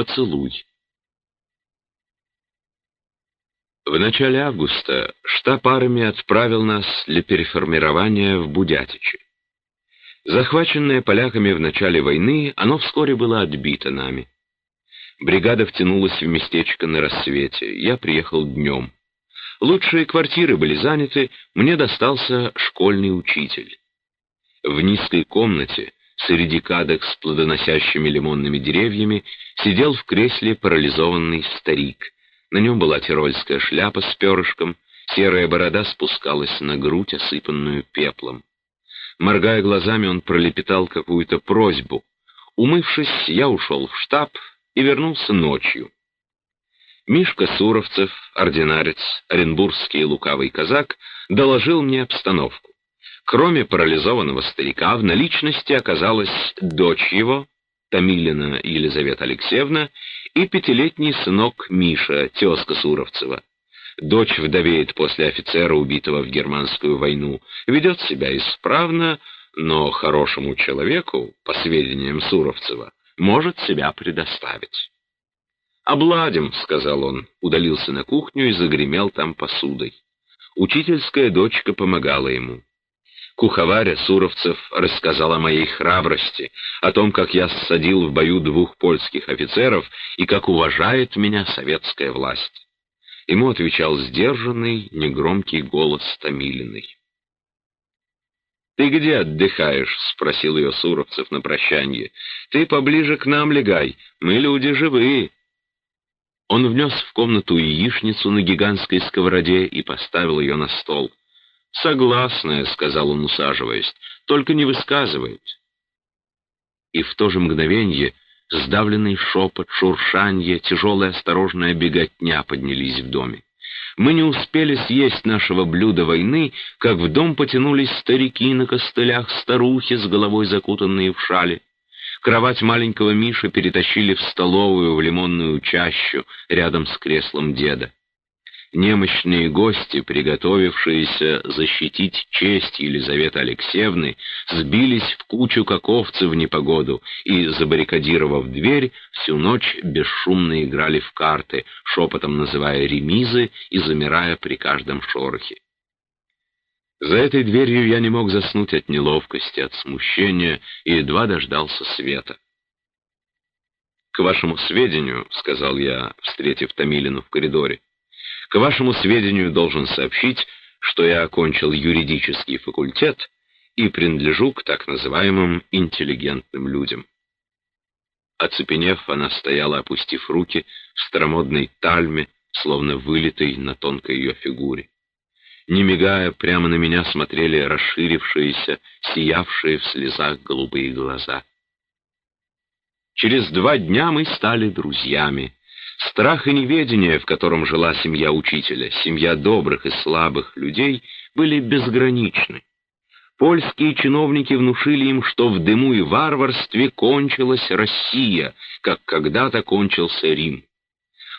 Поцелуй. В начале августа штаб армии отправил нас для переформирования в Будятичи. Захваченное поляками в начале войны, оно вскоре было отбито нами. Бригада втянулась в местечко на рассвете. Я приехал днем. Лучшие квартиры были заняты, мне достался школьный учитель. В низкой комнате, среди кадок с плодоносящими лимонными деревьями, сидел в кресле парализованный старик. На нем была тирольская шляпа с перышком, серая борода спускалась на грудь, осыпанную пеплом. Моргая глазами, он пролепетал какую-то просьбу. Умывшись, я ушел в штаб и вернулся ночью. Мишка Суровцев, ординарец, оренбургский лукавый казак, доложил мне обстановку. Кроме парализованного старика, в наличности оказалась дочь его, Томилина Елизавета Алексеевна, и пятилетний сынок Миша, тезка Суровцева. Дочь вдовеет после офицера, убитого в германскую войну, ведет себя исправно, но хорошему человеку, по сведениям Суровцева, может себя предоставить. «Обладим», — сказал он, удалился на кухню и загремел там посудой. Учительская дочка помогала ему. Куховаря Суровцев рассказал о моей храбрости, о том, как я ссадил в бою двух польских офицеров и как уважает меня советская власть. Ему отвечал сдержанный, негромкий голос Томилиной. «Ты где отдыхаешь?» — спросил ее Суровцев на прощанье. «Ты поближе к нам легай, мы люди живые». Он внес в комнату яичницу на гигантской сковороде и поставил ее на стол. «Согласная», — сказал он, усаживаясь, — «только не высказывает». И в то же мгновенье Сдавленный шепот, шуршанье, тяжелая осторожная беготня поднялись в доме. Мы не успели съесть нашего блюда войны, как в дом потянулись старики на костылях, старухи с головой закутанные в шали. Кровать маленького Миши перетащили в столовую в лимонную чащу рядом с креслом деда. Немощные гости, приготовившиеся защитить честь Елизаветы Алексеевны, сбились в кучу как овцы в непогоду и, забаррикадировав дверь, всю ночь бесшумно играли в карты, шепотом называя ремизы и замирая при каждом шорохе. За этой дверью я не мог заснуть от неловкости, от смущения и едва дождался света. «К вашему сведению», — сказал я, встретив Томилину в коридоре, — к вашему сведению должен сообщить, что я окончил юридический факультет и принадлежу к так называемым интеллигентным людям. Оцепенев, она стояла, опустив руки в старомодной тальме, словно вылитой на тонкой ее фигуре. Не мигая, прямо на меня смотрели расширившиеся, сиявшие в слезах голубые глаза. Через два дня мы стали друзьями, Страх и неведение, в котором жила семья учителя, семья добрых и слабых людей, были безграничны. Польские чиновники внушили им, что в дыму и варварстве кончилась Россия, как когда-то кончился Рим.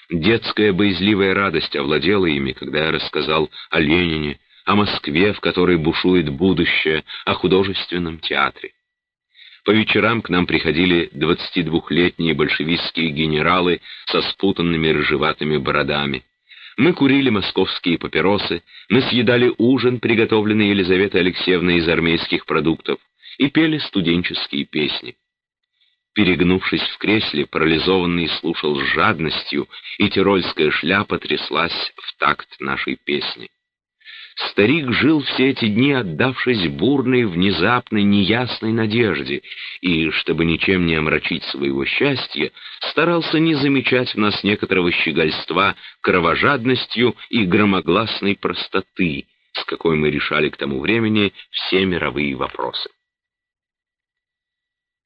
Детская боязливая радость овладела ими, когда я рассказал о Ленине, о Москве, в которой бушует будущее, о художественном театре. По вечерам к нам приходили 22-летние большевистские генералы со спутанными рыжеватыми бородами. Мы курили московские папиросы, мы съедали ужин, приготовленный Елизаветой Алексеевной из армейских продуктов, и пели студенческие песни. Перегнувшись в кресле, парализованный слушал с жадностью, и тирольская шляпа тряслась в такт нашей песни. Старик жил все эти дни, отдавшись бурной, внезапной, неясной надежде, и, чтобы ничем не омрачить своего счастья, старался не замечать в нас некоторого щегольства кровожадностью и громогласной простоты, с какой мы решали к тому времени все мировые вопросы.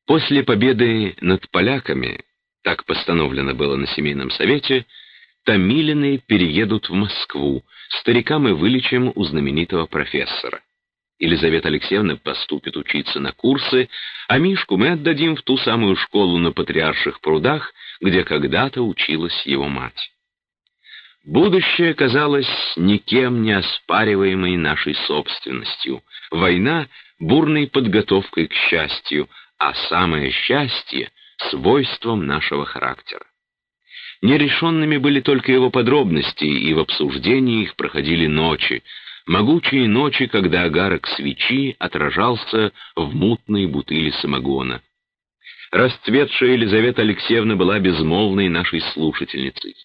После победы над поляками, так постановлено было на семейном совете, Томилины переедут в Москву, старика мы вылечим у знаменитого профессора. Елизавета Алексеевна поступит учиться на курсы, а Мишку мы отдадим в ту самую школу на Патриарших прудах, где когда-то училась его мать. Будущее казалось никем не оспариваемой нашей собственностью, война — бурной подготовкой к счастью, а самое счастье — свойством нашего характера. Нерешенными были только его подробности, и в обсуждении их проходили ночи, могучие ночи, когда агарок свечи отражался в мутной бутыли самогона. Расцветшая Елизавета Алексеевна была безмолвной нашей слушательницей.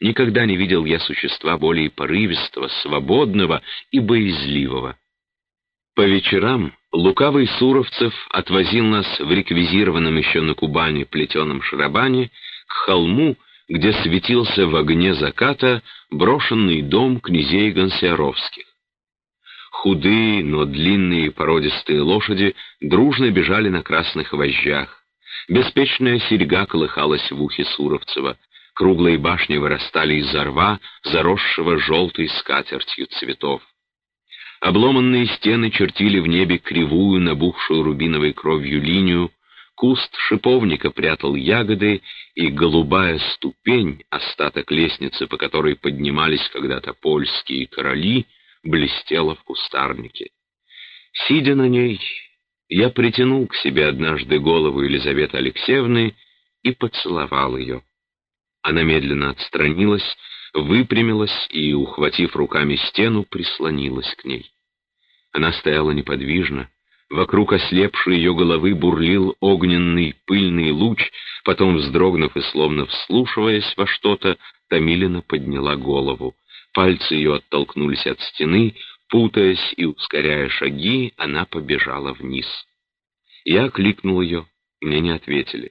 Никогда не видел я существа более порывистого, свободного и боязливого. По вечерам лукавый Суровцев отвозил нас в реквизированном еще на Кубани плетеном шарабане к холму, где светился в огне заката брошенный дом князей Гонсиаровских. Худые, но длинные породистые лошади дружно бежали на красных вожжах. Беспечная серьга колыхалась в ухе Суровцева. Круглые башни вырастали из рва, заросшего желтой скатертью цветов. Обломанные стены чертили в небе кривую, набухшую рубиновой кровью линию, куст шиповника прятал ягоды, и голубая ступень, остаток лестницы, по которой поднимались когда-то польские короли, блестела в кустарнике. Сидя на ней, я притянул к себе однажды голову Елизаветы Алексеевны и поцеловал ее. Она медленно отстранилась, выпрямилась и, ухватив руками стену, прислонилась к ней. Она стояла неподвижно, вокруг ослепшей ее головы бурлил огненный пыльный луч, потом, вздрогнув и словно вслушиваясь во что-то, Томилина подняла голову. Пальцы ее оттолкнулись от стены, путаясь и ускоряя шаги, она побежала вниз. Я кликнул ее, мне не ответили.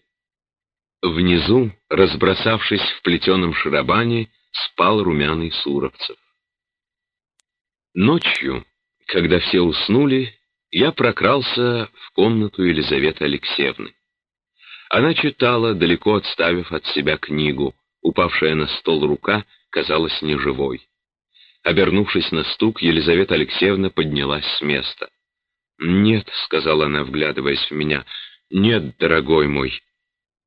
Внизу, разбросавшись в плетеном шарабане, спал румяный Суровцев. Ночью, когда все уснули, я прокрался в комнату Елизаветы Алексеевны. Она читала, далеко отставив от себя книгу. Упавшая на стол рука казалась неживой. Обернувшись на стук, Елизавета Алексеевна поднялась с места. «Нет», — сказала она, вглядываясь в меня, — «нет, дорогой мой,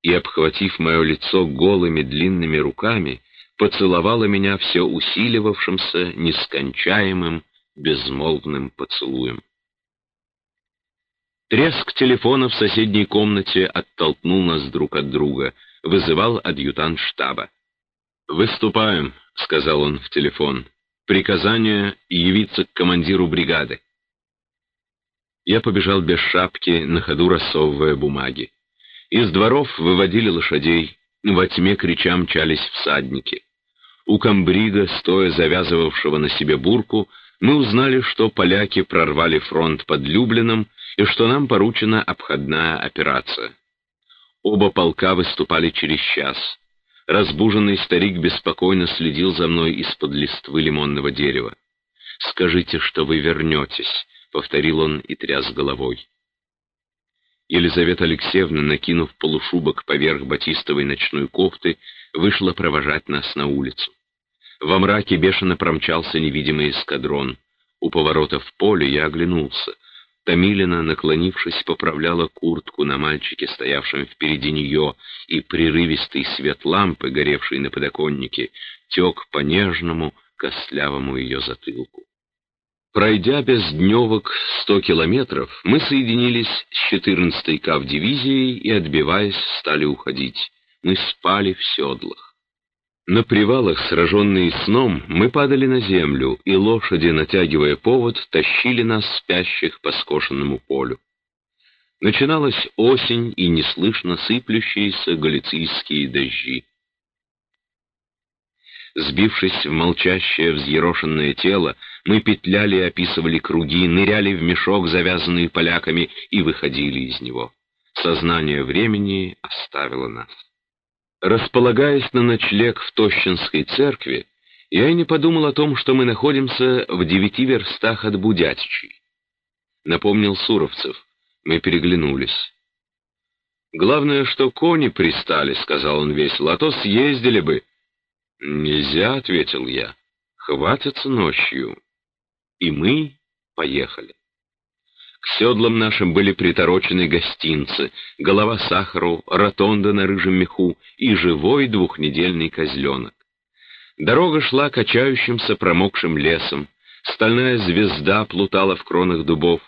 и, обхватив мое лицо голыми длинными руками, поцеловала меня все усиливавшимся, нескончаемым, безмолвным поцелуем. Треск телефона в соседней комнате оттолкнул нас друг от друга, вызывал адъютант штаба. «Выступаем», — сказал он в телефон. «Приказание явиться к командиру бригады». Я побежал без шапки, на ходу рассовывая бумаги. Из дворов выводили лошадей, во тьме крича мчались всадники. У комбрига, стоя завязывавшего на себе бурку, мы узнали, что поляки прорвали фронт под Люблином и что нам поручена обходная операция. Оба полка выступали через час. Разбуженный старик беспокойно следил за мной из-под листвы лимонного дерева. «Скажите, что вы вернетесь», — повторил он и тряс головой. Елизавета Алексеевна, накинув полушубок поверх батистовой ночной кофты, вышла провожать нас на улицу. Во мраке бешено промчался невидимый эскадрон. У поворота в поле я оглянулся. Томилина, наклонившись, поправляла куртку на мальчике, стоявшем впереди нее, и прерывистый свет лампы, горевший на подоконнике, тек по нежному, костлявому ее затылку. Пройдя без дневок сто километров, мы соединились с 14-й КАВ-дивизией и, отбиваясь, стали уходить. Мы спали в седлах. На привалах, сраженные сном, мы падали на землю, и лошади, натягивая повод, тащили нас спящих по скошенному полю. Начиналась осень и неслышно сыплющиеся галицийские дожди. Сбившись в молчащее взъерошенное тело, мы петляли и описывали круги, ныряли в мешок, завязанный поляками, и выходили из него. Сознание времени оставило нас. Располагаясь на ночлег в Тощинской церкви, я и не подумал о том, что мы находимся в девяти верстах от Будятичей. Напомнил Суровцев. Мы переглянулись. «Главное, что кони пристали», — сказал он весело, — «а то съездили бы». «Нельзя», — ответил я. «Хватится ночью». И мы поехали. К седлам нашим были приторочены гостинцы, голова сахару, ротонда на рыжем меху и живой двухнедельный козленок. Дорога шла качающимся промокшим лесом, стальная звезда плутала в кронах дубов.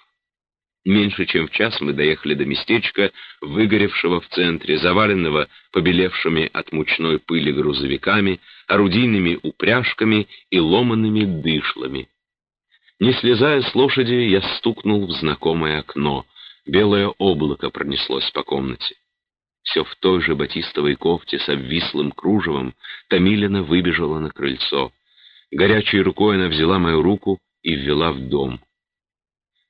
Меньше чем в час мы доехали до местечка, выгоревшего в центре, заваленного побелевшими от мучной пыли грузовиками, орудийными упряжками и ломанными дышлами. Не слезая с лошади, я стукнул в знакомое окно. Белое облако пронеслось по комнате. Все в той же батистовой кофте с обвислым кружевом Томилина выбежала на крыльцо. Горячей рукой она взяла мою руку и ввела в дом.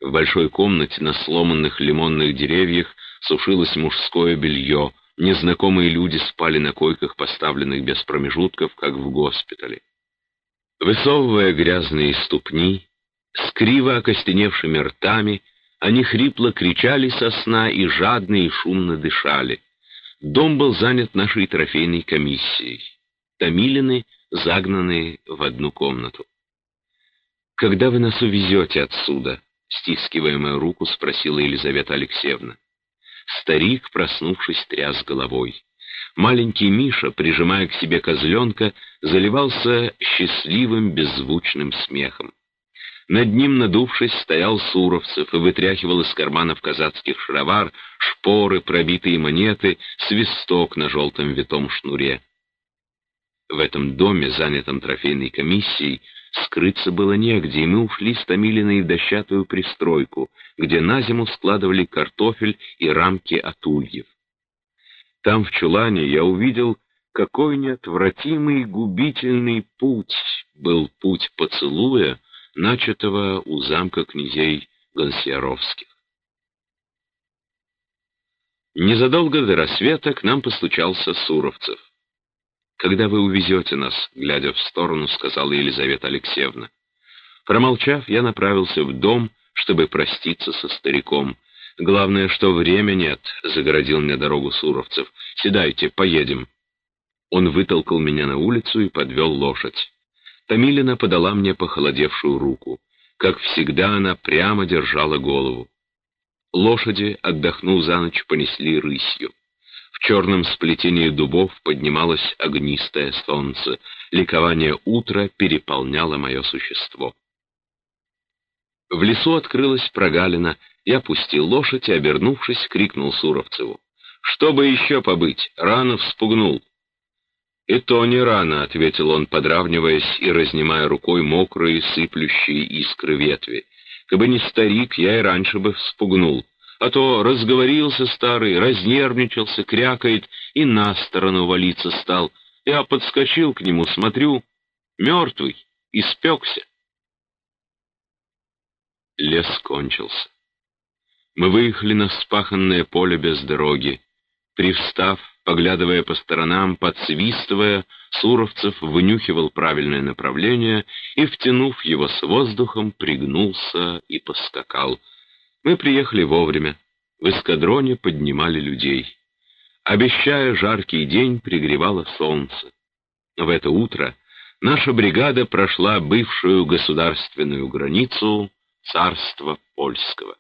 В большой комнате на сломанных лимонных деревьях сушилось мужское белье, незнакомые люди спали на койках, поставленных без промежутков, как в госпитале. Высовывая грязные ступни, с криво окостеневшими ртами, они хрипло кричали со сна и жадно и шумно дышали. Дом был занят нашей трофейной комиссией. Томилины, загнанные в одну комнату. «Когда вы нас увезете отсюда?» — стискивая мою руку, спросила Елизавета Алексеевна. Старик, проснувшись, тряс головой. Маленький Миша, прижимая к себе козленка, заливался счастливым беззвучным смехом. Над ним, надувшись, стоял Суровцев и вытряхивал из карманов казацких шаровар шпоры, пробитые монеты, свисток на желтом витом шнуре. В этом доме, занятом трофейной комиссией, скрыться было негде, и мы ушли с Томилиной в дощатую пристройку, где на зиму складывали картофель и рамки от ульев. Там, в чулане, я увидел, какой неотвратимый губительный путь был путь поцелуя, начатого у замка князей Гонсьяровских. Незадолго до рассвета к нам постучался Суровцев. «Когда вы увезете нас?» — глядя в сторону, сказала Елизавета Алексеевна. Промолчав, я направился в дом, чтобы проститься со стариком. «Главное, что время нет», — загородил мне дорогу Суровцев. «Седайте, поедем». Он вытолкал меня на улицу и подвел лошадь. Томилина подала мне похолодевшую руку. Как всегда, она прямо держала голову. Лошади, отдохнув за ночь, понесли рысью. В черном сплетении дубов поднималось огнистое солнце. Ликование утра переполняло мое существо. В лесу открылась прогалина. Я пустил лошадь и, обернувшись, крикнул Суровцеву. «Чтобы еще побыть, рано вспугнул». «И то не рано», — ответил он, подравниваясь и разнимая рукой мокрые, сыплющие искры ветви. «Кабы не старик, я и раньше бы вспугнул а то разговорился старый, разнервничался, крякает и на сторону валиться стал. Я подскочил к нему, смотрю, мертвый, испекся. Лес кончился. Мы выехали на вспаханное поле без дороги. Привстав, поглядывая по сторонам, подсвистывая, Суровцев вынюхивал правильное направление и, втянув его с воздухом, пригнулся и поскакал — мы приехали вовремя. В эскадроне поднимали людей. Обещая жаркий день, пригревало солнце. В это утро наша бригада прошла бывшую государственную границу царства польского.